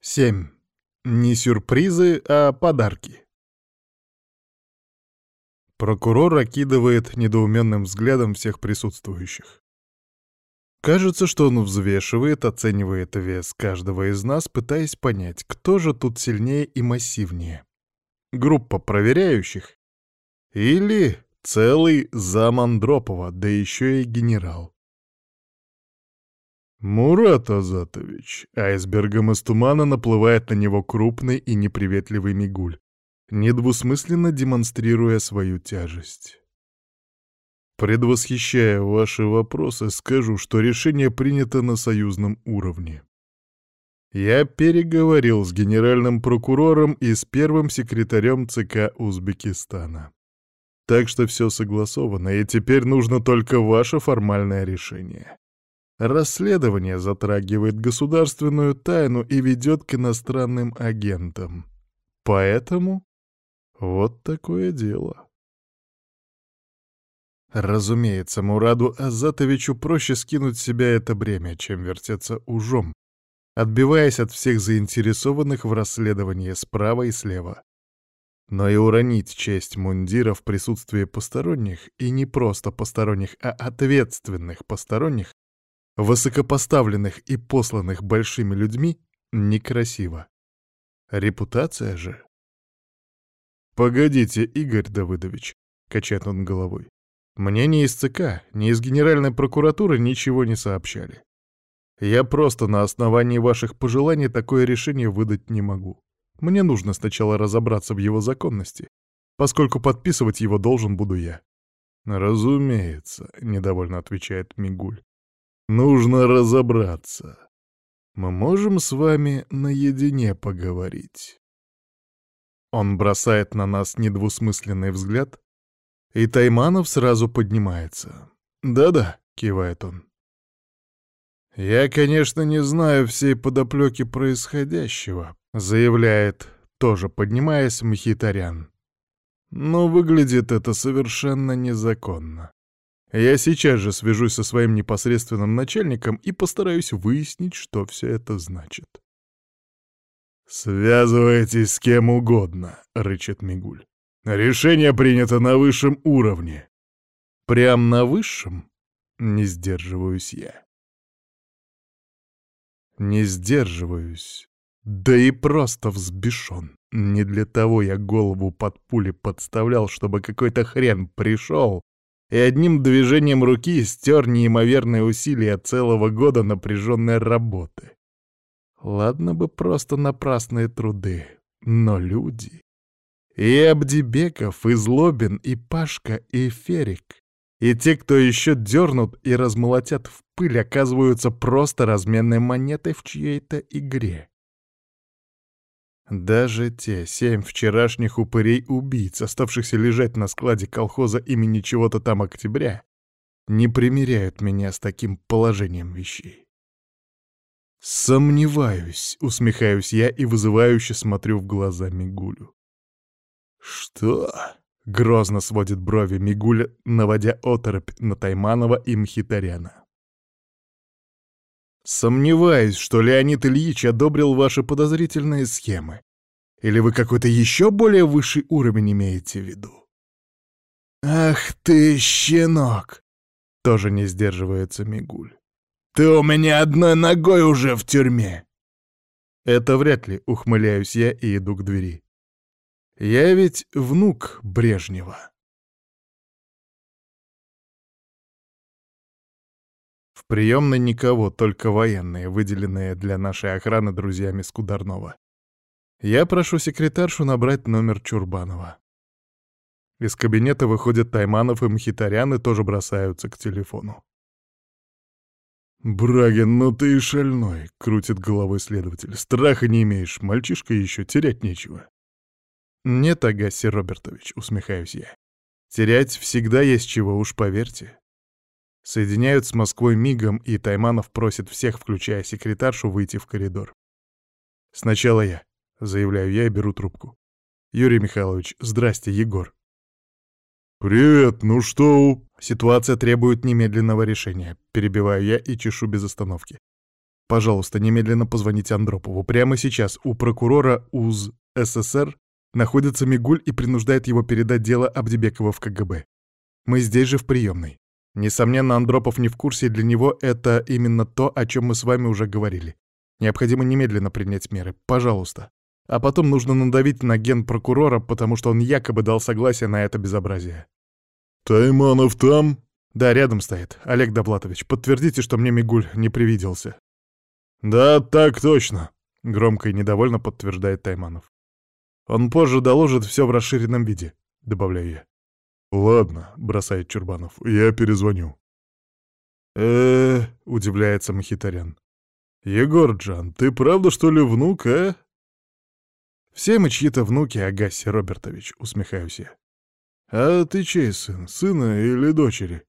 7. Не сюрпризы, а подарки. Прокурор окидывает недоуменным взглядом всех присутствующих. Кажется, что он взвешивает, оценивает вес каждого из нас, пытаясь понять, кто же тут сильнее и массивнее. Группа проверяющих или целый зам да еще и генерал. Мурат Азатович. Айсбергом из тумана наплывает на него крупный и неприветливый мигуль, недвусмысленно демонстрируя свою тяжесть. Предвосхищая ваши вопросы, скажу, что решение принято на союзном уровне. Я переговорил с генеральным прокурором и с первым секретарем ЦК Узбекистана. Так что все согласовано, и теперь нужно только ваше формальное решение. Расследование затрагивает государственную тайну и ведет к иностранным агентам. Поэтому вот такое дело. Разумеется, Мураду Азатовичу проще скинуть с себя это бремя, чем вертеться ужом, отбиваясь от всех заинтересованных в расследовании справа и слева. Но и уронить честь мундира в присутствии посторонних, и не просто посторонних, а ответственных посторонних, высокопоставленных и посланных большими людьми, некрасиво. Репутация же... «Погодите, Игорь Давыдович», — качает он головой. «Мне ни из ЦК, ни из Генеральной прокуратуры ничего не сообщали. Я просто на основании ваших пожеланий такое решение выдать не могу. Мне нужно сначала разобраться в его законности, поскольку подписывать его должен буду я». «Разумеется», — недовольно отвечает Мигуль. Нужно разобраться. Мы можем с вами наедине поговорить. Он бросает на нас недвусмысленный взгляд, и Тайманов сразу поднимается. «Да-да», — кивает он. «Я, конечно, не знаю всей подоплеки происходящего», — заявляет, тоже поднимаясь, Мхитарян. «Но выглядит это совершенно незаконно. Я сейчас же свяжусь со своим непосредственным начальником и постараюсь выяснить, что все это значит. «Связывайтесь с кем угодно», — рычит Мигуль. «Решение принято на высшем уровне». «Прям на высшем?» — не сдерживаюсь я. Не сдерживаюсь. Да и просто взбешен. Не для того я голову под пули подставлял, чтобы какой-то хрен пришел и одним движением руки стер неимоверные усилия целого года напряженной работы. Ладно бы просто напрасные труды, но люди... И Абдибеков, и Злобин, и Пашка, и Ферик, и те, кто еще дернут и размолотят в пыль, оказываются просто разменной монетой в чьей-то игре. Даже те семь вчерашних упырей-убийц, оставшихся лежать на складе колхоза имени чего-то там октября, не примиряют меня с таким положением вещей. «Сомневаюсь», — усмехаюсь я и вызывающе смотрю в глаза Мигулю. «Что?» — грозно сводит брови Мигуля, наводя оторопь на Тайманова и Мхитаряна. Сомневаюсь, что Леонид Ильич одобрил ваши подозрительные схемы. Или вы какой-то еще более высший уровень имеете в виду? Ах ты, щенок! Тоже не сдерживается Мигуль. Ты у меня одной ногой уже в тюрьме. Это вряд ли, ухмыляюсь я и иду к двери. Я ведь внук Брежнева. Приемной никого, только военные, выделенные для нашей охраны друзьями Скударнова. Я прошу секретаршу набрать номер Чурбанова. Из кабинета выходят Тайманов и Мхитарян и тоже бросаются к телефону. «Брагин, ну ты и шальной», — крутит головой следователь. «Страха не имеешь, мальчишка еще, терять нечего». «Нет, Агаси Робертович», — усмехаюсь я. «Терять всегда есть чего, уж поверьте». Соединяют с Москвой мигом, и Тайманов просит всех, включая секретаршу, выйти в коридор. «Сначала я», — заявляю я и беру трубку. «Юрий Михайлович, здрасте, Егор». «Привет, ну что?» «Ситуация требует немедленного решения», — перебиваю я и чешу без остановки. Пожалуйста, немедленно позвоните Андропову. Прямо сейчас у прокурора УЗ СССР находится Мигуль и принуждает его передать дело Абдибекова в КГБ. Мы здесь же в приемной. Несомненно, Андропов не в курсе, и для него это именно то, о чем мы с вами уже говорили. Необходимо немедленно принять меры. Пожалуйста. А потом нужно надавить на генпрокурора, потому что он якобы дал согласие на это безобразие. «Тайманов там?» «Да, рядом стоит. Олег Доплатович, подтвердите, что мне Мигуль не привиделся». «Да, так точно», — громко и недовольно подтверждает Тайманов. «Он позже доложит все в расширенном виде», — добавляю я. «Ладно», — бросает Чурбанов, — «я перезвоню». э удивляется Махитарян. «Егорджан, ты правда, что ли, внук, а?» «Все мы чьи-то внуки, Агаси Робертович», — усмехаюсь я. «А ты чей сын, сына или дочери?»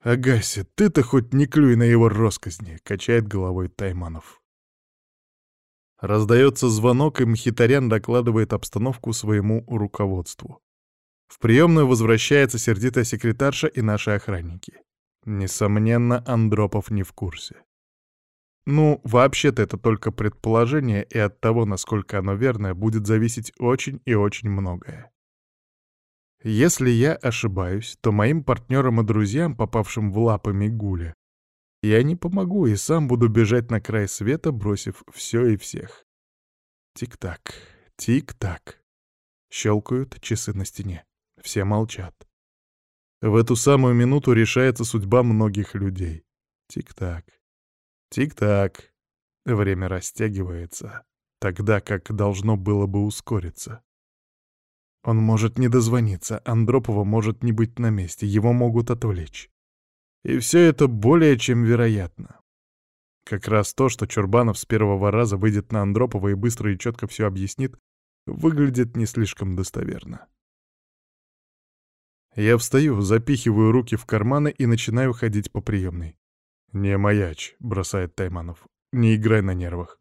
«Агаси, ты-то хоть не клюй на его росказни», — качает головой Тайманов. Раздается звонок, и Мхитарян докладывает обстановку своему руководству. В приемную возвращается сердитая секретарша и наши охранники. Несомненно, Андропов не в курсе. Ну, вообще-то это только предположение, и от того, насколько оно верное, будет зависеть очень и очень многое. Если я ошибаюсь, то моим партнерам и друзьям, попавшим в лапы Мигуля, я не помогу и сам буду бежать на край света, бросив все и всех. Тик-так, тик-так. Щелкают часы на стене. Все молчат. В эту самую минуту решается судьба многих людей. Тик-так, тик-так. Время растягивается, тогда как должно было бы ускориться. Он может не дозвониться, Андропова может не быть на месте, его могут отвлечь. И все это более чем вероятно. Как раз то, что Чурбанов с первого раза выйдет на Андропова и быстро и четко все объяснит, выглядит не слишком достоверно. Я встаю, запихиваю руки в карманы и начинаю ходить по приемной. «Не маячь», — бросает Тайманов. «Не играй на нервах».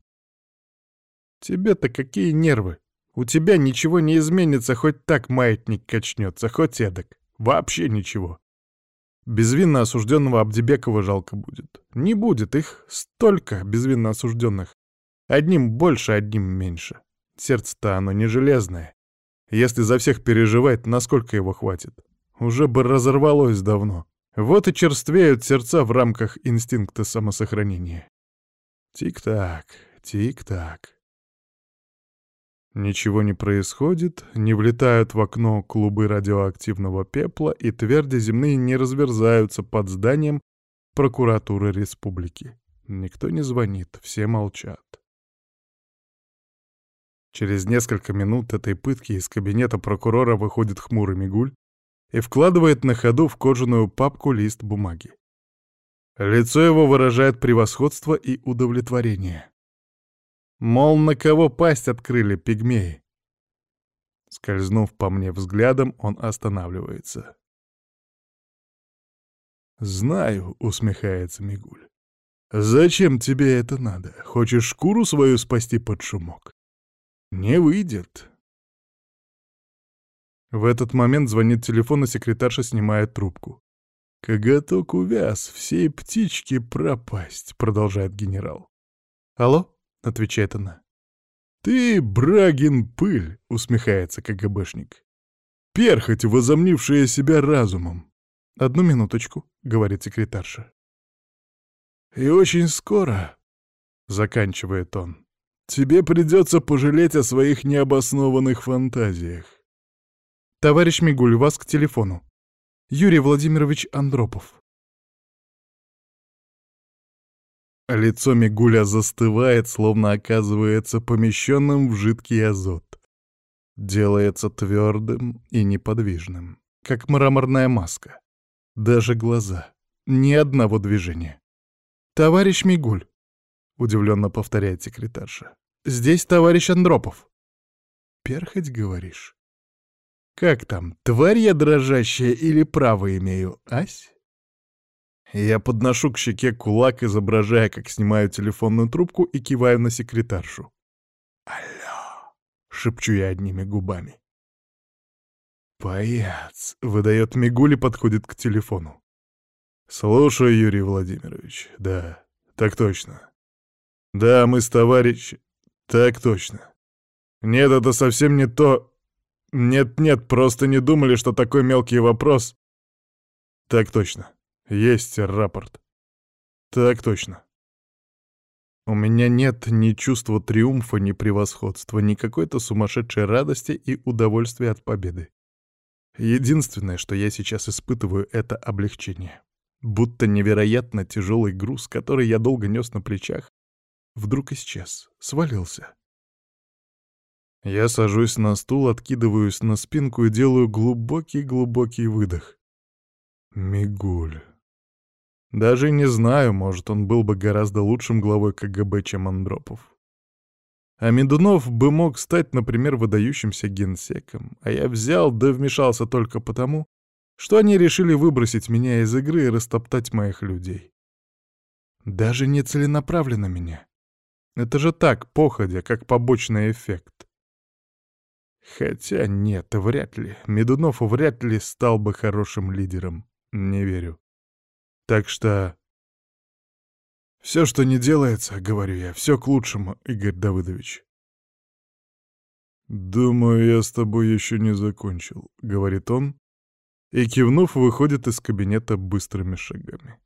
«Тебе-то какие нервы?» У тебя ничего не изменится, хоть так маятник качнется, хоть эдак. Вообще ничего. Безвинно осужденного Абдибекова жалко будет. Не будет их столько безвинно осужденных. Одним больше, одним меньше. Сердце-то оно не железное. Если за всех переживать, насколько его хватит? Уже бы разорвалось давно. Вот и черствеют сердца в рамках инстинкта самосохранения. Тик-так, тик-так. Ничего не происходит, не влетают в окно клубы радиоактивного пепла и тверди земные не разверзаются под зданием прокуратуры республики. Никто не звонит, все молчат. Через несколько минут этой пытки из кабинета прокурора выходит хмурый Мигуль и вкладывает на ходу в кожаную папку лист бумаги. Лицо его выражает превосходство и удовлетворение. Мол, на кого пасть открыли пигмеи? Скользнув по мне взглядом, он останавливается. «Знаю», — усмехается Мигуль. «Зачем тебе это надо? Хочешь шкуру свою спасти под шумок? Не выйдет». В этот момент звонит телефон, и секретарша снимает трубку. «Коготок увяз, всей птички пропасть», — продолжает генерал. «Алло?» — отвечает она. «Ты, Брагин, пыль!» — усмехается КГБшник. «Перхоть, возомнившая себя разумом!» «Одну минуточку», — говорит секретарша. «И очень скоро», — заканчивает он, — «тебе придется пожалеть о своих необоснованных фантазиях». «Товарищ Мигуль, вас к телефону. Юрий Владимирович Андропов». Лицо Мигуля застывает, словно оказывается помещенным в жидкий азот. Делается твердым и неподвижным, как мраморная маска. Даже глаза. Ни одного движения. «Товарищ Мигуль», — удивленно повторяет секретарша, — «здесь товарищ Андропов». «Перхоть, говоришь?» «Как там, тварь я дрожащая или право имею, ась?» Я подношу к щеке кулак, изображая, как снимаю телефонную трубку и киваю на секретаршу. «Алло!» — шепчу я одними губами. «Паяц!» — выдает Мигуль и подходит к телефону. «Слушаю, Юрий Владимирович. Да, так точно. Да, мы с товарищ... Так точно. Нет, это совсем не то... Нет-нет, просто не думали, что такой мелкий вопрос... Так точно. Есть рапорт. Так точно. У меня нет ни чувства триумфа, ни превосходства, ни какой-то сумасшедшей радости и удовольствия от победы. Единственное, что я сейчас испытываю, — это облегчение. Будто невероятно тяжелый груз, который я долго нес на плечах, вдруг исчез, свалился. Я сажусь на стул, откидываюсь на спинку и делаю глубокий-глубокий выдох. Мигуль. Даже не знаю, может, он был бы гораздо лучшим главой КГБ, чем Андропов. А Медунов бы мог стать, например, выдающимся генсеком, а я взял да вмешался только потому, что они решили выбросить меня из игры и растоптать моих людей. Даже не целенаправленно меня. Это же так, походя, как побочный эффект. Хотя нет, вряд ли. Медунов вряд ли стал бы хорошим лидером. Не верю. Так что... Все, что не делается, говорю я, все к лучшему, Игорь Давыдович. «Думаю, я с тобой еще не закончил», — говорит он, и, кивнув, выходит из кабинета быстрыми шагами.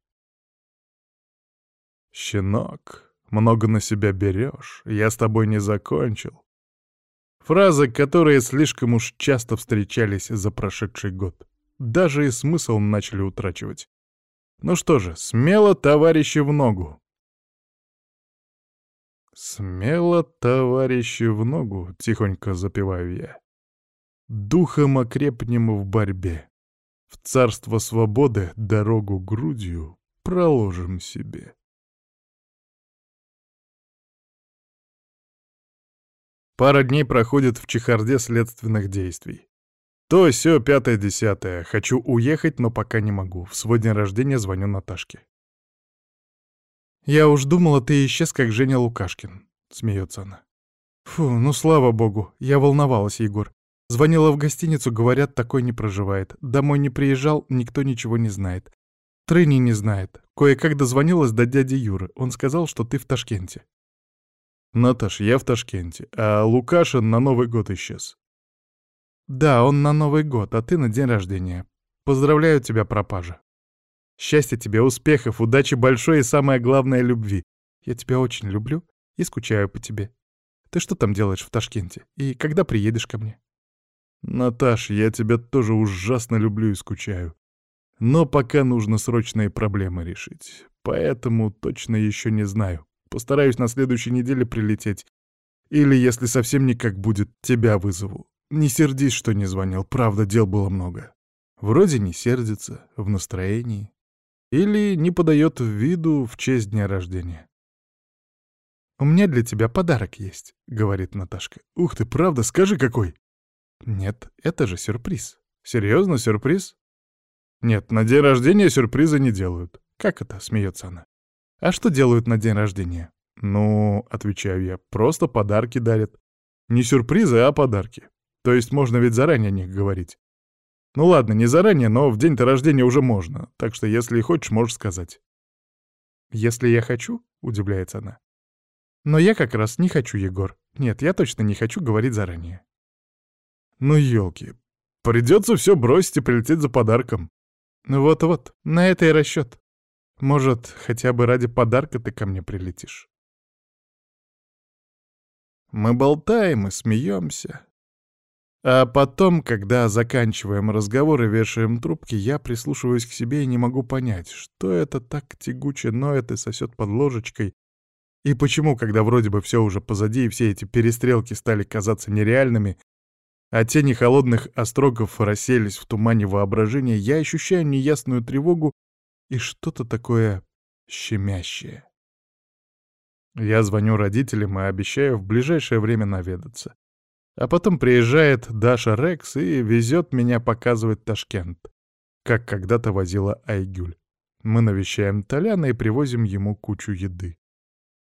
«Щенок, много на себя берешь, я с тобой не закончил». Фразы, которые слишком уж часто встречались за прошедший год даже и смысл начали утрачивать. Ну что же, смело, товарищи, в ногу. Смело, товарищи, в ногу, тихонько запеваю я. Духом окрепнем в борьбе. В царство свободы дорогу грудью проложим себе. Пара дней проходит в чехарде следственных действий. То все пятое-десятое. Хочу уехать, но пока не могу. В свой день рождения звоню Наташке. «Я уж думала, ты исчез, как Женя Лукашкин», — смеется она. «Фу, ну слава богу, я волновалась, Егор. Звонила в гостиницу, говорят, такой не проживает. Домой не приезжал, никто ничего не знает. Трыни не знает. Кое-как дозвонилась до дяди Юры. Он сказал, что ты в Ташкенте». «Наташ, я в Ташкенте, а Лукашин на Новый год исчез. Да, он на Новый год, а ты на день рождения. Поздравляю тебя, пропажа. Счастья тебе, успехов, удачи большой и самое главное — любви. Я тебя очень люблю и скучаю по тебе. Ты что там делаешь в Ташкенте? И когда приедешь ко мне? Наташ, я тебя тоже ужасно люблю и скучаю. Но пока нужно срочные проблемы решить. Поэтому точно еще не знаю. Постараюсь на следующей неделе прилететь. Или, если совсем никак будет, тебя вызову. Не сердись, что не звонил, правда, дел было много. Вроде не сердится, в настроении. Или не подает виду в честь дня рождения. «У меня для тебя подарок есть», — говорит Наташка. «Ух ты, правда, скажи, какой?» «Нет, это же сюрприз». «Серьезно, сюрприз?» «Нет, на день рождения сюрпризы не делают». «Как это?» — смеется она. «А что делают на день рождения?» «Ну, — отвечаю я, — просто подарки дарят. Не сюрпризы, а подарки. То есть можно ведь заранее о них говорить. Ну ладно, не заранее, но в день-то рождения уже можно, так что если хочешь, можешь сказать. «Если я хочу?» — удивляется она. «Но я как раз не хочу, Егор. Нет, я точно не хочу говорить заранее». «Ну, елки, придется все бросить и прилететь за подарком». «Ну вот-вот, на это и расчет. Может, хотя бы ради подарка ты ко мне прилетишь?» Мы болтаем и смеемся. А потом, когда заканчиваем разговор и вешаем трубки, я прислушиваюсь к себе и не могу понять, что это так тягуче ноет и сосет под ложечкой, и почему, когда вроде бы все уже позади и все эти перестрелки стали казаться нереальными, а тени холодных острогов расселись в тумане воображения, я ощущаю неясную тревогу и что-то такое щемящее. Я звоню родителям и обещаю в ближайшее время наведаться. А потом приезжает Даша Рекс и везет меня показывать Ташкент, как когда-то возила Айгюль. Мы навещаем Толяна и привозим ему кучу еды.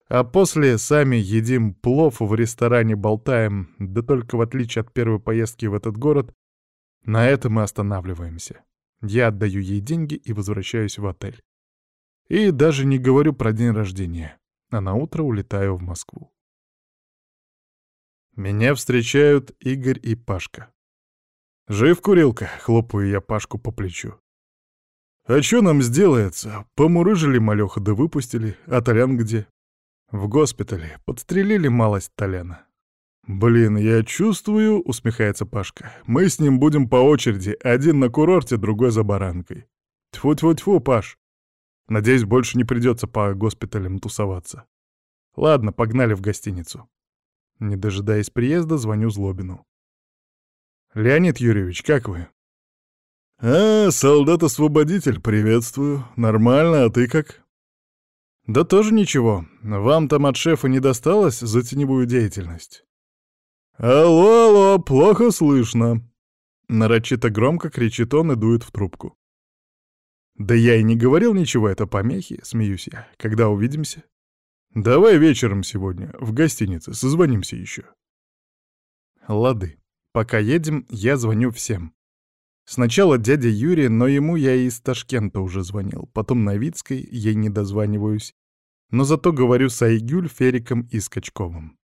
А после сами едим плов в ресторане, болтаем, да только в отличие от первой поездки в этот город, на этом мы останавливаемся. Я отдаю ей деньги и возвращаюсь в отель. И даже не говорю про день рождения. а на утро улетаю в Москву. Меня встречают Игорь и Пашка. «Жив, курилка?» — хлопаю я Пашку по плечу. «А чё нам сделается? Помурыжили малёха да выпустили. А Толян где?» «В госпитале. Подстрелили малость Толяна». «Блин, я чувствую», — усмехается Пашка. «Мы с ним будем по очереди, один на курорте, другой за баранкой». Тьфу-тьфу-тьфу, Паш. Надеюсь, больше не придется по госпиталям тусоваться. Ладно, погнали в гостиницу. Не дожидаясь приезда, звоню Злобину. «Леонид Юрьевич, как вы?» «А, солдат-освободитель, приветствую. Нормально, а ты как?» «Да тоже ничего. Вам там от шефа не досталось за теневую деятельность?» «Алло, алло, плохо слышно!» Нарочито громко кричит он и дует в трубку. «Да я и не говорил ничего, это помехи», — смеюсь я. «Когда увидимся?» «Давай вечером сегодня, в гостинице, созвонимся еще». Лады. Пока едем, я звоню всем. Сначала дядя Юрий, но ему я из Ташкента уже звонил. Потом Новицкой, ей не дозваниваюсь. Но зато говорю с Айгюль, Фериком и Скачковым.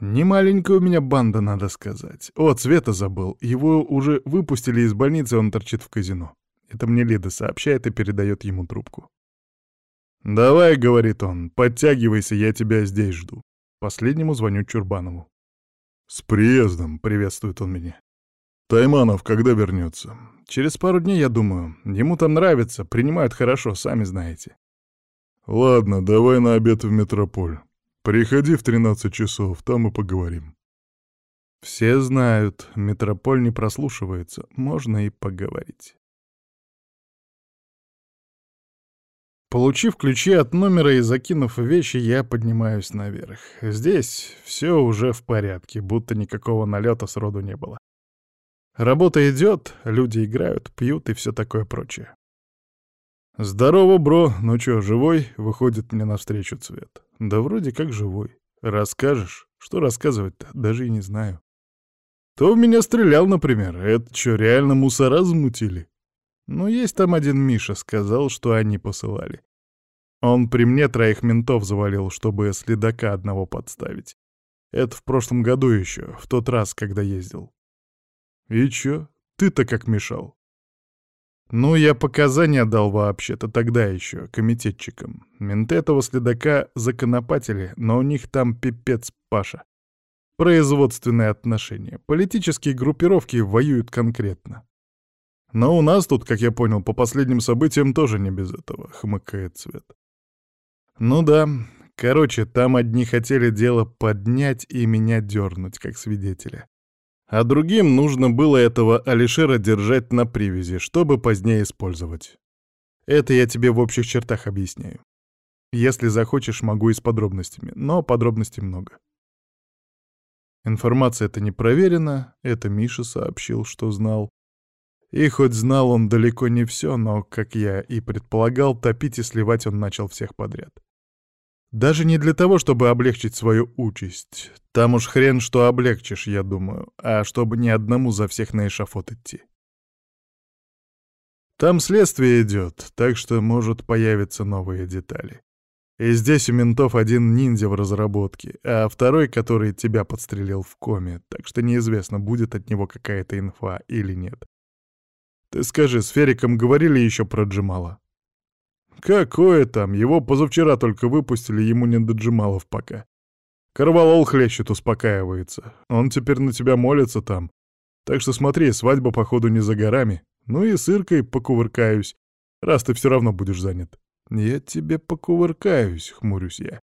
Не маленькая у меня банда, надо сказать. О, Цвета забыл. Его уже выпустили из больницы, он торчит в казино. Это мне Лида сообщает и передает ему трубку. «Давай», — говорит он, — «подтягивайся, я тебя здесь жду». Последнему звоню Чурбанову. «С приездом», — приветствует он меня. «Тайманов когда вернется?» «Через пару дней, я думаю. Ему там нравится, принимают хорошо, сами знаете». «Ладно, давай на обед в метрополь. Приходи в 13 часов, там и поговорим». Все знают, метрополь не прослушивается, можно и поговорить. Получив ключи от номера и закинув вещи, я поднимаюсь наверх. Здесь все уже в порядке, будто никакого налета сроду не было. Работа идет, люди играют, пьют и все такое прочее. «Здорово, бро. Ну чё, живой?» — выходит мне навстречу Цвет. «Да вроде как живой. Расскажешь? Что рассказывать-то? Даже и не знаю». «Кто в меня стрелял, например? Это что, реально мусора замутили?» Ну, есть там один Миша, сказал, что они посылали. Он при мне троих ментов завалил, чтобы следака одного подставить. Это в прошлом году еще, в тот раз, когда ездил. И чё? Ты-то как мешал? Ну, я показания дал вообще-то тогда еще, комитетчикам. Менты этого следака законопатили, но у них там пипец Паша. Производственные отношения. Политические группировки воюют конкретно. Но у нас тут, как я понял, по последним событиям тоже не без этого, хмыкает Цвет. Ну да, короче, там одни хотели дело поднять и меня дернуть, как свидетеля. А другим нужно было этого Алишера держать на привязи, чтобы позднее использовать. Это я тебе в общих чертах объясняю. Если захочешь, могу и с подробностями, но подробностей много. Информация эта не проверена, это Миша сообщил, что знал. И хоть знал он далеко не все, но, как я и предполагал, топить и сливать он начал всех подряд. Даже не для того, чтобы облегчить свою участь. Там уж хрен что облегчишь, я думаю, а чтобы ни одному за всех на эшафот идти. Там следствие идет, так что может появиться новые детали. И здесь у ментов один ниндзя в разработке, а второй, который тебя подстрелил в коме, так что неизвестно, будет от него какая-то инфа или нет. Ты скажи, с Фериком говорили еще про Джимала? Какое там, его позавчера только выпустили, ему не до Джималов пока. Карвалол хлещет, успокаивается. Он теперь на тебя молится там. Так что смотри, свадьба, походу, не за горами. Ну и с Иркой покувыркаюсь, раз ты все равно будешь занят. Я тебе покувыркаюсь, хмурюсь я.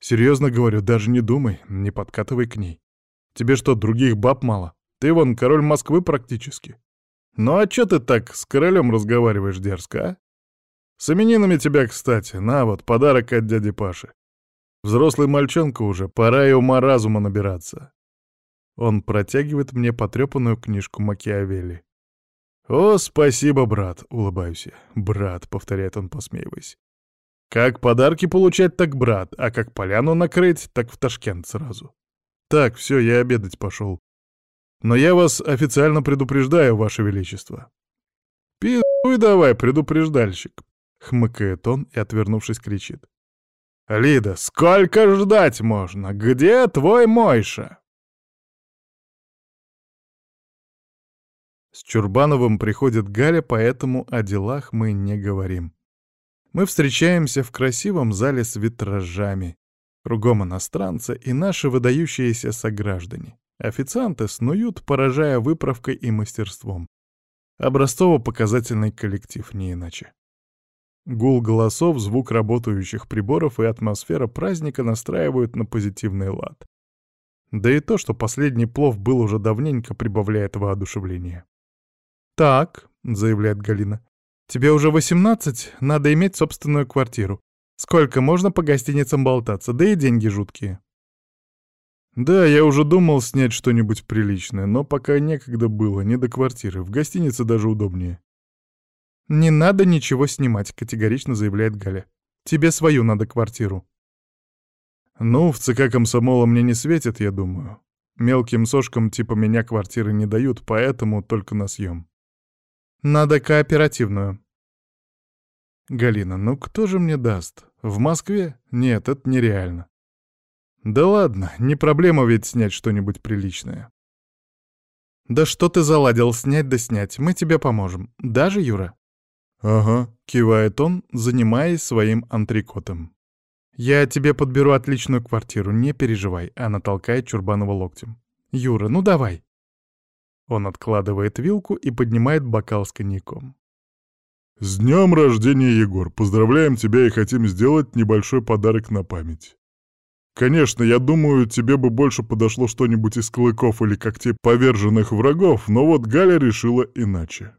Серьезно говорю, даже не думай, не подкатывай к ней. Тебе что, других баб мало? Ты вон король Москвы практически. «Ну а чё ты так с королем разговариваешь дерзко, а? С именинами тебя, кстати. На вот, подарок от дяди Паши. Взрослый мальчонка уже, пора и ума-разума набираться». Он протягивает мне потрепанную книжку Макиавелли. «О, спасибо, брат!» — улыбаюсь я. «Брат», — повторяет он, посмеиваясь. «Как подарки получать, так брат, а как поляну накрыть, так в Ташкент сразу. Так, все, я обедать пошел. Но я вас официально предупреждаю, Ваше Величество». «Пиздуй давай, предупреждальщик», — хмыкает он и, отвернувшись, кричит. «Лида, сколько ждать можно? Где твой Мойша?» С Чурбановым приходит Галя, поэтому о делах мы не говорим. Мы встречаемся в красивом зале с витражами. Кругом иностранцы и наши выдающиеся сограждане. Официанты снуют, поражая выправкой и мастерством. Образцово-показательный коллектив, не иначе. Гул голосов, звук работающих приборов и атмосфера праздника настраивают на позитивный лад. Да и то, что последний плов был уже давненько, прибавляет воодушевление. «Так», — заявляет Галина, — «тебе уже восемнадцать, надо иметь собственную квартиру. Сколько можно по гостиницам болтаться, да и деньги жуткие». «Да, я уже думал снять что-нибудь приличное, но пока некогда было, не до квартиры, в гостинице даже удобнее». «Не надо ничего снимать», — категорично заявляет Галя. «Тебе свою надо квартиру». «Ну, в ЦК комсомола мне не светит, я думаю. Мелким сошкам типа меня квартиры не дают, поэтому только на съем. Надо кооперативную. Галина, ну кто же мне даст? В Москве? Нет, это нереально. Да ладно, не проблема ведь снять что-нибудь приличное. Да что ты заладил снять да снять, мы тебе поможем. Даже Юра? Ага, кивает он, занимаясь своим антрикотом. Я тебе подберу отличную квартиру, не переживай, она толкает Чурбанова локтем. Юра, ну давай. Он откладывает вилку и поднимает бокал с коньяком. «С днем рождения, Егор! Поздравляем тебя и хотим сделать небольшой подарок на память. Конечно, я думаю, тебе бы больше подошло что-нибудь из клыков или когтей поверженных врагов, но вот Галя решила иначе».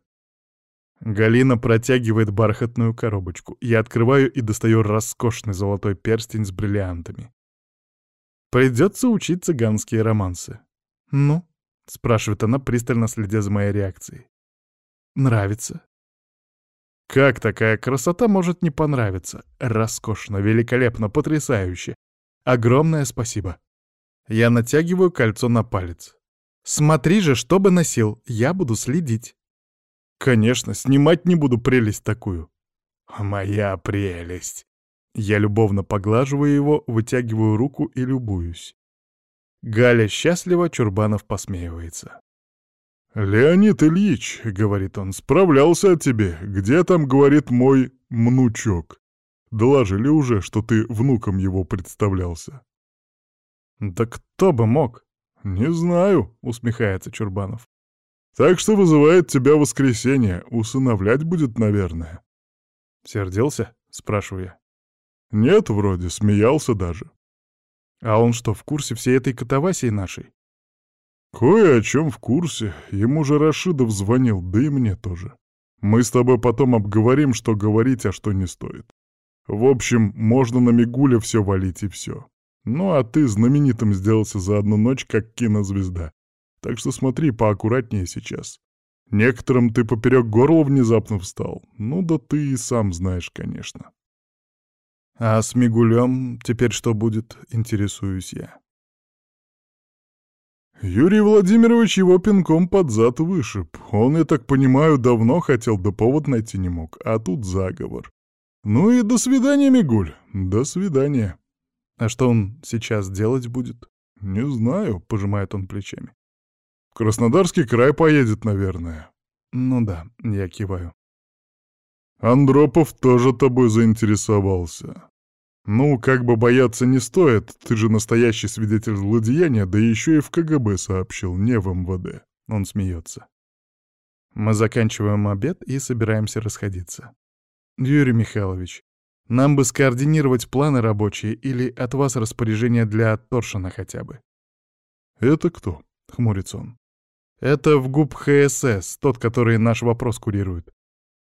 Галина протягивает бархатную коробочку. Я открываю и достаю роскошный золотой перстень с бриллиантами. Придется учить цыганские романсы. Ну, — спрашивает она, пристально следя за моей реакцией. «Нравится?» «Как такая красота может не понравиться? Роскошно, великолепно, потрясающе. Огромное спасибо. Я натягиваю кольцо на палец. Смотри же, что бы носил, я буду следить». «Конечно, снимать не буду прелесть такую». «Моя прелесть». Я любовно поглаживаю его, вытягиваю руку и любуюсь. Галя счастлива, Чурбанов посмеивается. «Леонид Ильич», — говорит он, — «справлялся о тебе. Где там, — говорит мой мнучок? Доложили уже, что ты внуком его представлялся». «Да кто бы мог?» «Не знаю», — усмехается Чурбанов. «Так что вызывает тебя воскресенье. Усыновлять будет, наверное». «Сердился?» — спрашиваю я. «Нет, вроде, смеялся даже». А он что, в курсе всей этой катавасии нашей? Кое о чем в курсе. Ему же Рашидов звонил, да и мне тоже. Мы с тобой потом обговорим, что говорить, а что не стоит. В общем, можно на Мигуля все валить и все. Ну а ты знаменитым сделался за одну ночь, как кинозвезда. Так что смотри поаккуратнее сейчас. Некоторым ты поперек горла внезапно встал. Ну да ты и сам знаешь, конечно. А с Мигулем теперь что будет, интересуюсь я. Юрий Владимирович его пинком под зад вышиб. Он, я так понимаю, давно хотел, да повод найти не мог. А тут заговор. Ну и до свидания, Мигуль. До свидания. А что он сейчас делать будет? Не знаю, пожимает он плечами. Краснодарский край поедет, наверное. Ну да, я киваю. Андропов тоже тобой заинтересовался. Ну, как бы бояться не стоит, ты же настоящий свидетель злодеяния, да еще и в КГБ сообщил, не в МВД. Он смеется. Мы заканчиваем обед и собираемся расходиться. Юрий Михайлович, нам бы скоординировать планы рабочие или от вас распоряжение для Торшина хотя бы. Это кто? Хмурится он. Это в ГУП ХСС, тот, который наш вопрос курирует.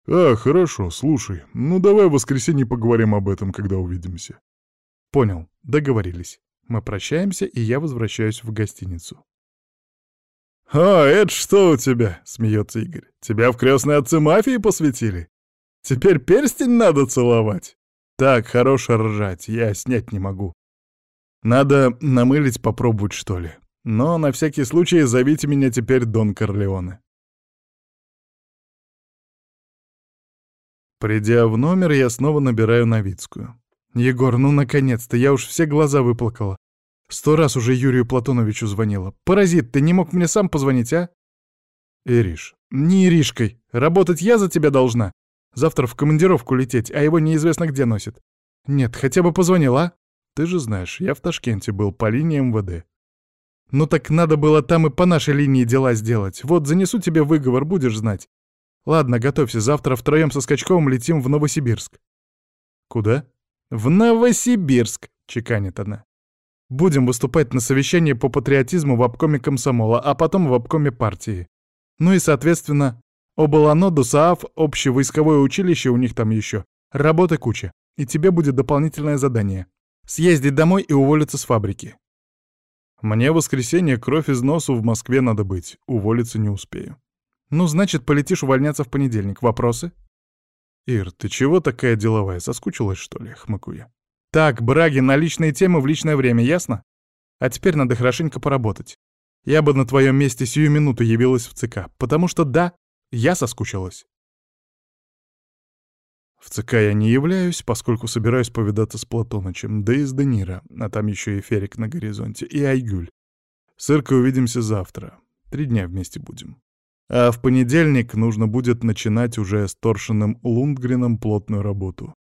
«А, хорошо, слушай. Ну давай в воскресенье поговорим об этом, когда увидимся». «Понял, договорились. Мы прощаемся, и я возвращаюсь в гостиницу». «А, это что у тебя?» — смеется Игорь. «Тебя в крестные отцы мафии посвятили? Теперь перстень надо целовать?» «Так, хорошо ржать, я снять не могу. Надо намылить попробовать, что ли. Но на всякий случай зовите меня теперь Дон Корлеоне». Придя в номер, я снова набираю Новицкую. Егор, ну наконец-то, я уж все глаза выплакала. Сто раз уже Юрию Платоновичу звонила. Паразит, ты не мог мне сам позвонить, а? Ириш. Не Иришкой. Работать я за тебя должна. Завтра в командировку лететь, а его неизвестно где носит. Нет, хотя бы позвонила. Ты же знаешь, я в Ташкенте был по линии МВД. Ну так надо было там и по нашей линии дела сделать. Вот занесу тебе выговор, будешь знать. Ладно, готовься, завтра втроем со Скачковым летим в Новосибирск. Куда? В Новосибирск, чеканит она. Будем выступать на совещании по патриотизму в обкоме комсомола, а потом в обкоме партии. Ну и, соответственно, Обалано, ДУСААФ, общевойсковое училище у них там еще. Работы куча. И тебе будет дополнительное задание. Съездить домой и уволиться с фабрики. Мне в воскресенье кровь из носу в Москве надо быть. Уволиться не успею. Ну, значит, полетишь увольняться в понедельник. Вопросы? Ир, ты чего такая деловая? Соскучилась, что ли? Хмыкаю. Так, браги на личные темы в личное время, ясно? А теперь надо хорошенько поработать. Я бы на твоем месте сию минуту явилась в ЦК, потому что да, я соскучилась. В ЦК я не являюсь, поскольку собираюсь повидаться с Платонычем, да и с Данира, а там еще и Ферик на горизонте, и Айгюль. С Иркой увидимся завтра. Три дня вместе будем. А в понедельник нужно будет начинать уже с Торшиным Лундгреном плотную работу.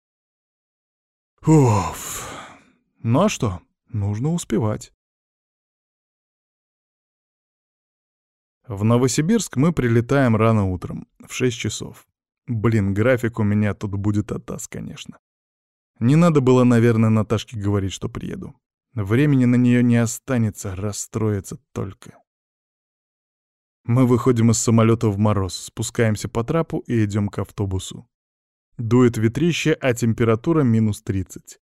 Уф. Ну а что? Нужно успевать. В Новосибирск мы прилетаем рано утром, в 6 часов. Блин, график у меня тут будет атас, конечно. Не надо было, наверное, Наташке говорить, что приеду. Времени на нее не останется, расстроится только. Мы выходим из самолета в мороз, спускаемся по трапу и идем к автобусу. Дует ветрище, а температура минус 30.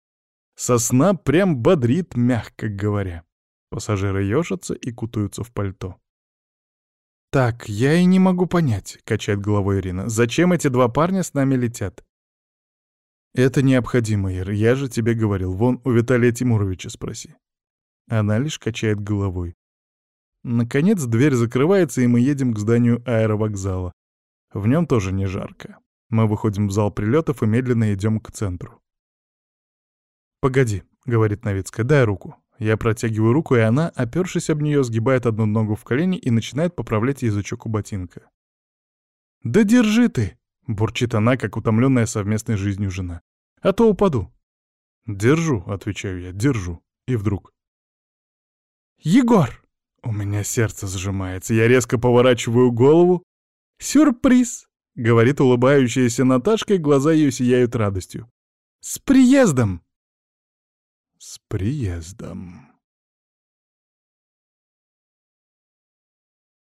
Сосна прям бодрит, мягко говоря. Пассажиры ежатся и кутаются в пальто. «Так, я и не могу понять», — качает головой Ирина, — «зачем эти два парня с нами летят?» «Это необходимо, Ир, я же тебе говорил, вон у Виталия Тимуровича спроси». Она лишь качает головой. Наконец дверь закрывается, и мы едем к зданию аэровокзала. В нем тоже не жарко. Мы выходим в зал прилетов и медленно идем к центру. «Погоди», — говорит Новицкая, — «дай руку». Я протягиваю руку, и она, опершись об нее, сгибает одну ногу в колени и начинает поправлять язычок у ботинка. «Да держи ты!» — бурчит она, как утомленная совместной жизнью жена. «А то упаду». «Держу», — отвечаю я, — «держу». И вдруг. «Егор!» У меня сердце сжимается, я резко поворачиваю голову. «Сюрприз!» — говорит улыбающаяся Наташка, и глаза ее сияют радостью. «С приездом!» С приездом.